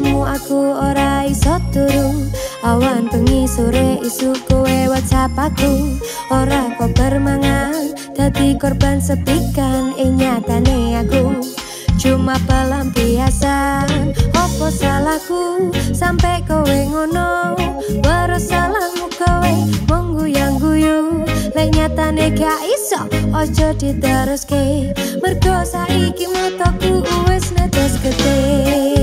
ketemu aku ora iso turu Awan bengi sore isu kowe whatsapp aku. Ora kok bermangan Dadi korban sepikan Ing nyatane aku. Cuma pelampiasan Opo salahku? Sampai kowe ngono Baru salahmu kowe. Monggu yang guyu Lek nyatane gak iso Ojo diteruske. Mergo saiki motoku Uwes netes gede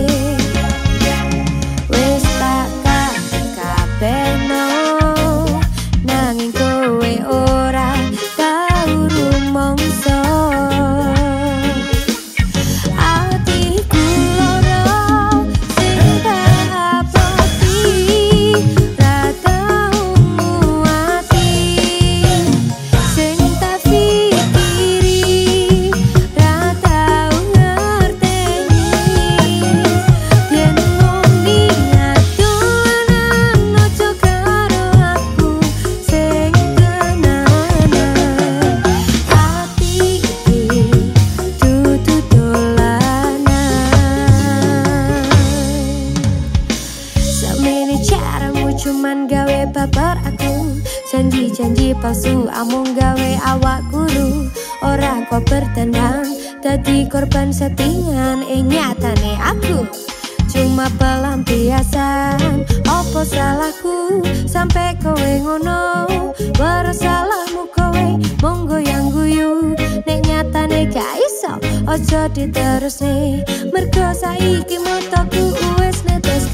cuman gawe babar aku. Janji-janji palsu amung gawe awak guru. Ora kok bertendang Dadi korban settingan Eh nyatane aku. Cuma pelampiasan Opo salahku? Sampai kowe ngono Baru salahmu kowe. Monggo yang guyu Nek nyatane gak iso Ojo diterus nih Mergo saiki motoku Uwes netes